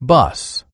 bus.